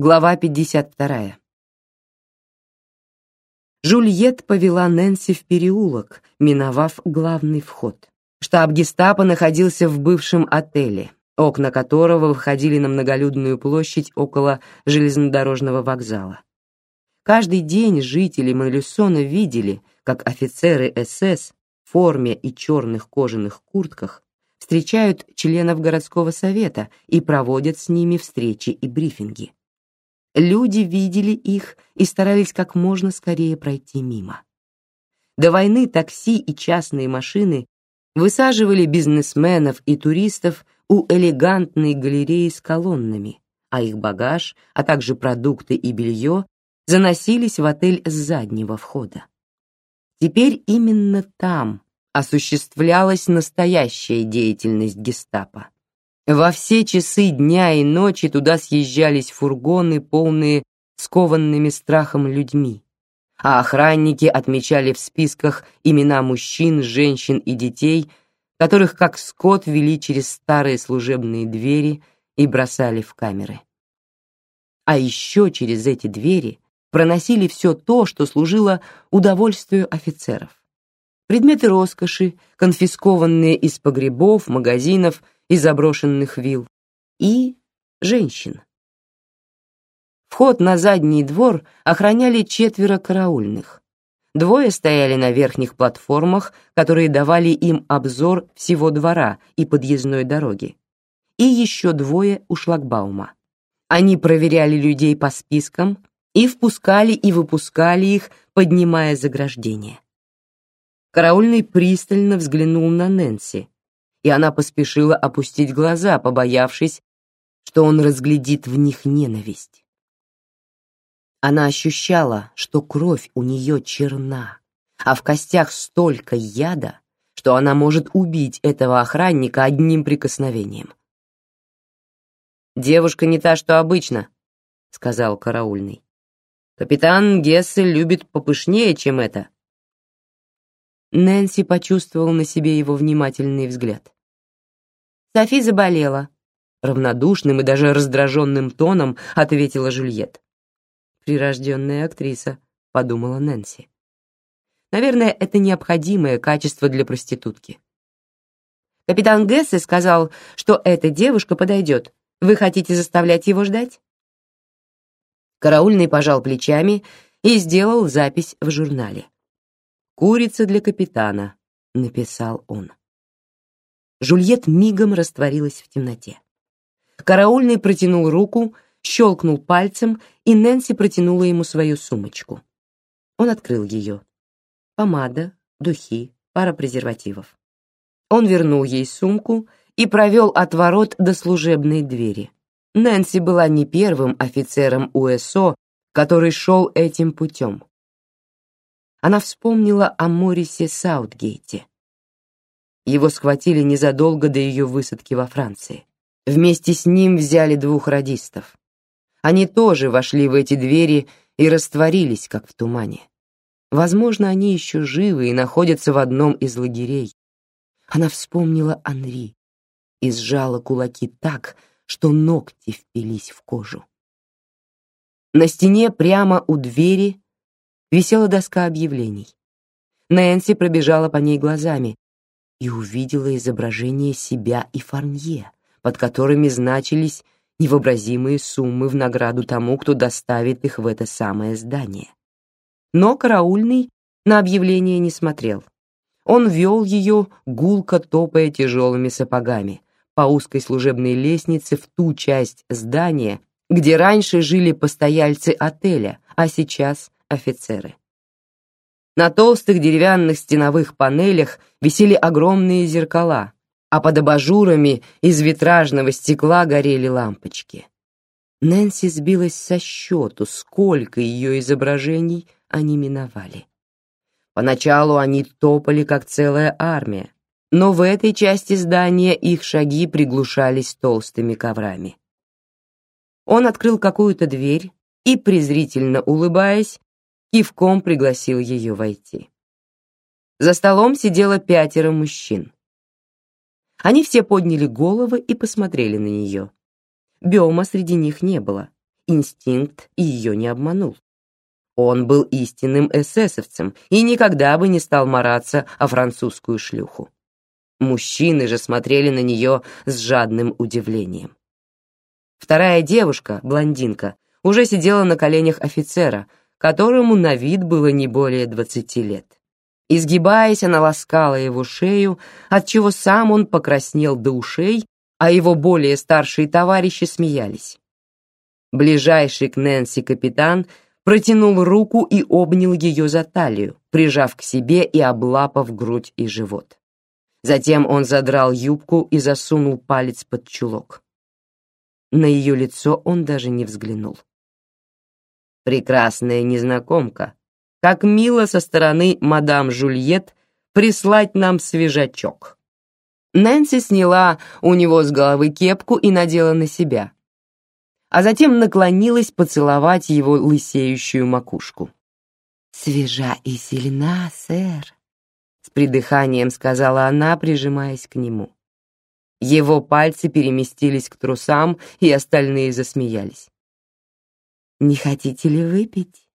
Глава 52. Жульет повела Нэнси в переулок, миновав главный вход. Штаб гестапо находился в бывшем отеле, окна которого выходили на многолюдную площадь около железнодорожного вокзала. Каждый день жители Монлюсона видели, как офицеры СС в форме и черных кожаных куртках встречают членов городского совета и проводят с ними встречи и брифинги. Люди видели их и старались как можно скорее пройти мимо. До войны такси и частные машины высаживали бизнесменов и туристов у элегантной галереи с колоннами, а их багаж, а также продукты и белье заносились в отель с заднего входа. Теперь именно там осуществлялась настоящая деятельность гестапо. Во все часы дня и ночи туда съезжались фургоны, полные скованными страхом людьми, а охранники отмечали в списках имена мужчин, женщин и детей, которых как скот вели через старые служебные двери и бросали в камеры. А еще через эти двери проносили все то, что служило удовольствию офицеров. Предметы роскоши, конфискованные из погребов, магазинов и заброшенных вилл, и женщин. Вход на задний двор охраняли четверо караульных. Двое стояли на верхних платформах, которые давали им обзор всего двора и подъездной дороги. И еще двое у шлагбаума. Они проверяли людей по спискам и впускали и выпускали их, поднимая заграждение. Караульный пристально взглянул на Нэнси, и она поспешила опустить глаза, побоявшись, что он разглядит в них ненависть. Она ощущала, что кровь у нее черна, а в костях столько яда, что она может убить этого охранника одним прикосновением. Девушка не та, что обычно, сказал караульный. Капитан Гессель любит попышнее, чем это. Нэнси почувствовал на себе его внимательный взгляд. Софи заболела, равнодушным и даже раздраженным тоном ответила Жюльет. Прирожденная актриса, подумала Нэнси. Наверное, это необходимое качество для проститутки. Капитан Гессе сказал, что эта девушка подойдет. Вы хотите заставлять его ждать? Караульный пожал плечами и сделал запись в журнале. Курица для капитана, написал он. Жульет мигом растворилась в темноте. Караульный протянул руку, щелкнул пальцем, и Нэнси протянула ему свою сумочку. Он открыл ее. Помада, духи, пара презервативов. Он вернул ей сумку и провел от ворот до служебной двери. Нэнси была не первым офицером УСО, который шел этим путем. Она вспомнила о Морисе Саутгейте. Его схватили незадолго до ее высадки во Франции. Вместе с ним взяли двух радистов. Они тоже вошли в эти двери и растворились, как в тумане. Возможно, они еще живы и находятся в одном из лагерей. Она вспомнила Анри и сжала кулаки так, что ногти впились в кожу. На стене прямо у двери висела доска объявлений. Нэнси пробежала по ней глазами и увидела изображение себя и Фарнье, под которыми значились невообразимые суммы в награду тому, кто доставит их в это самое здание. Но караульный на объявление не смотрел. Он вел ее, гулко топая тяжелыми сапогами, по узкой служебной лестнице в ту часть здания, где раньше жили постояльцы отеля, а сейчас офицеры. На толстых деревянных стеновых панелях висели огромные зеркала, а под абажурами из витражного стекла горели лампочки. Нэнси сбилась со счету, сколько ее изображений они миновали. Поначалу они топали как целая армия, но в этой части здания их шаги приглушались толстыми коврами. Он открыл какую-то дверь и, презрительно улыбаясь, кивком пригласил ее войти. За столом сидело пятеро мужчин. Они все подняли головы и посмотрели на нее. Биома среди них не было, инстинкт ее не обманул. Он был истинным эсэсовцем и никогда бы не стал мараться о французскую шлюху. Мужчины же смотрели на нее с жадным удивлением. Вторая девушка, блондинка, уже сидела на коленях офицера, которому на вид было не более двадцати лет. Изгибаясь, она ласкала его шею, отчего сам он покраснел до ушей, а его более старшие товарищи смеялись. Ближайший к Нэнси капитан протянул руку и обнял ее за талию, прижав к себе и облапав грудь и живот. Затем он задрал юбку и засунул палец под чулок. На ее лицо он даже не взглянул. Прекрасная незнакомка, как мило со стороны мадам Жульет прислать нам свежачок. Нэнси сняла у него с головы кепку и надела на себя, а затем наклонилась поцеловать его лысеющую макушку. «Свежа и сильна, сэр», — с придыханием сказала она, прижимаясь к нему. Его пальцы переместились к трусам, и остальные засмеялись. «Не хотите ли выпить?»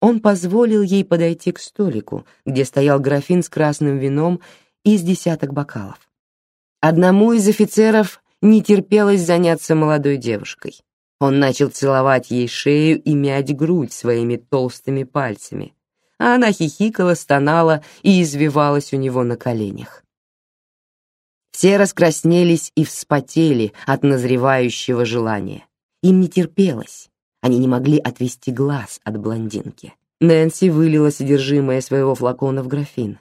Он позволил ей подойти к столику, где стоял графин с красным вином и с десяток бокалов. Одному из офицеров не терпелось заняться молодой девушкой. Он начал целовать ей шею и мять грудь своими толстыми пальцами, а она хихикала, стонала и извивалась у него на коленях. Все раскраснелись и вспотели от назревающего желания. Им не терпелось. Они не могли отвести глаз от блондинки. Нэнси вылила содержимое своего флакона в графин,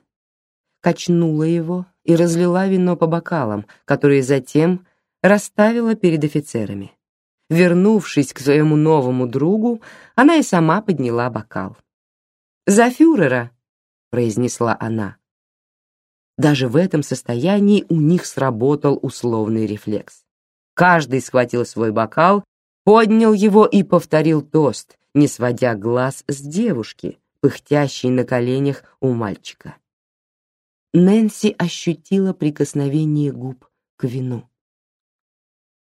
качнула его и разлила вино по бокалам, которые затем расставила перед офицерами. Вернувшись к своему новому другу, она и сама подняла бокал. «За фюрера!» — произнесла она. Даже в этом состоянии у них сработал условный рефлекс. Каждый схватил свой бокал, поднял его и повторил тост, не сводя глаз с девушки, пыхтящей на коленях у мальчика. Нэнси ощутила прикосновение губ к вину.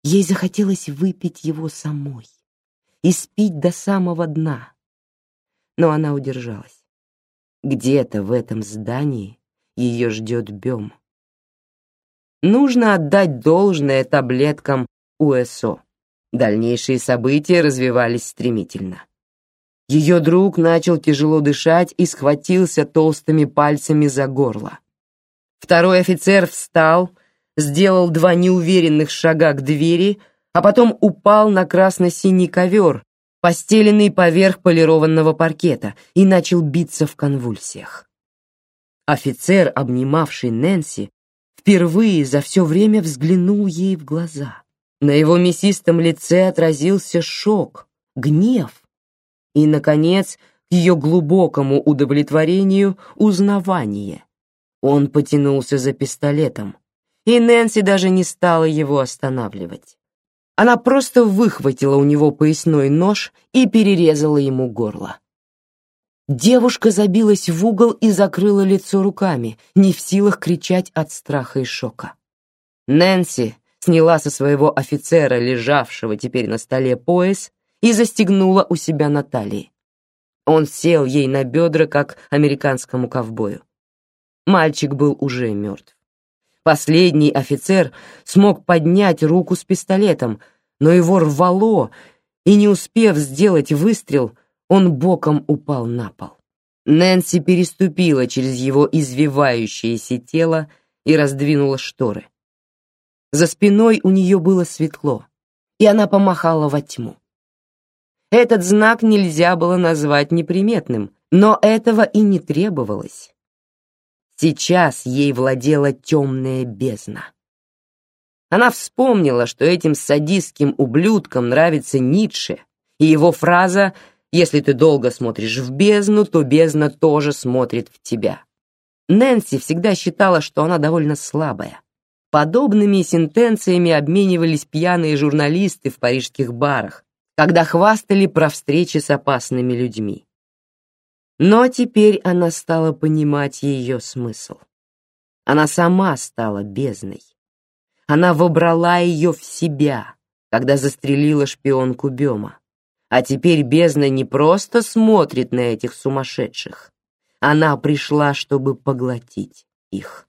Ей захотелось выпить его самой и спить до самого дна, но она удержалась. Где-то в этом здании ее ждет Бем. Нужно отдать должное таблеткам УСО. Дальнейшие события развивались стремительно. Ее друг начал тяжело дышать и схватился толстыми пальцами за горло. Второй офицер встал, сделал два неуверенных шага к двери, а потом упал на красно-синий ковер, постеленный поверх полированного паркета, и начал биться в конвульсиях. Офицер, обнимавший Нэнси, впервые за все время взглянул ей в глаза. На его мясистом лице отразился шок, гнев и, наконец, к ее глубокому удовлетворению, узнавание. Он потянулся за пистолетом, и Нэнси даже не стала его останавливать. Она просто выхватила у него поясной нож и перерезала ему горло. Девушка забилась в угол и закрыла лицо руками, не в силах кричать от страха и шока. Нэнси сняла со своего офицера, лежавшего теперь на столе, пояс и застегнула у себя на талии. Он сел ей на бедра, как американскому ковбою. Мальчик был уже мертв. Последний офицер смог поднять руку с пистолетом, но его рвало, и не успев сделать выстрел, он боком упал на пол. Нэнси переступила через его извивающееся тело и раздвинула шторы. За спиной у нее было светло, и она помахала во тьму. Этот знак нельзя было назвать неприметным, но этого и не требовалось. Сейчас ей владела темная бездна. Она вспомнила, что этим садистским ублюдкам нравится Ницше, и его фраза если ты долго смотришь в бездну, то бездна тоже смотрит в тебя. Нэнси всегда считала, что она довольно слабая. Подобными сентенциями обменивались пьяные журналисты в парижских барах, когда хвастали про встречи с опасными людьми. Но теперь она стала понимать ее смысл. Она сама стала бездной. Она вобрала ее в себя, когда застрелила шпионку Бема. А теперь бездна не просто смотрит на этих сумасшедших. Она пришла, чтобы поглотить их.